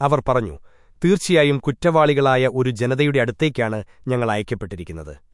അവർ പറഞ്ഞു തീർച്ചയായും കുറ്റവാളികളായ ഒരു ജനതയുടെ അടുത്തേക്കാണ് ഞങ്ങൾ അയക്കപ്പെട്ടിരിക്കുന്നത്.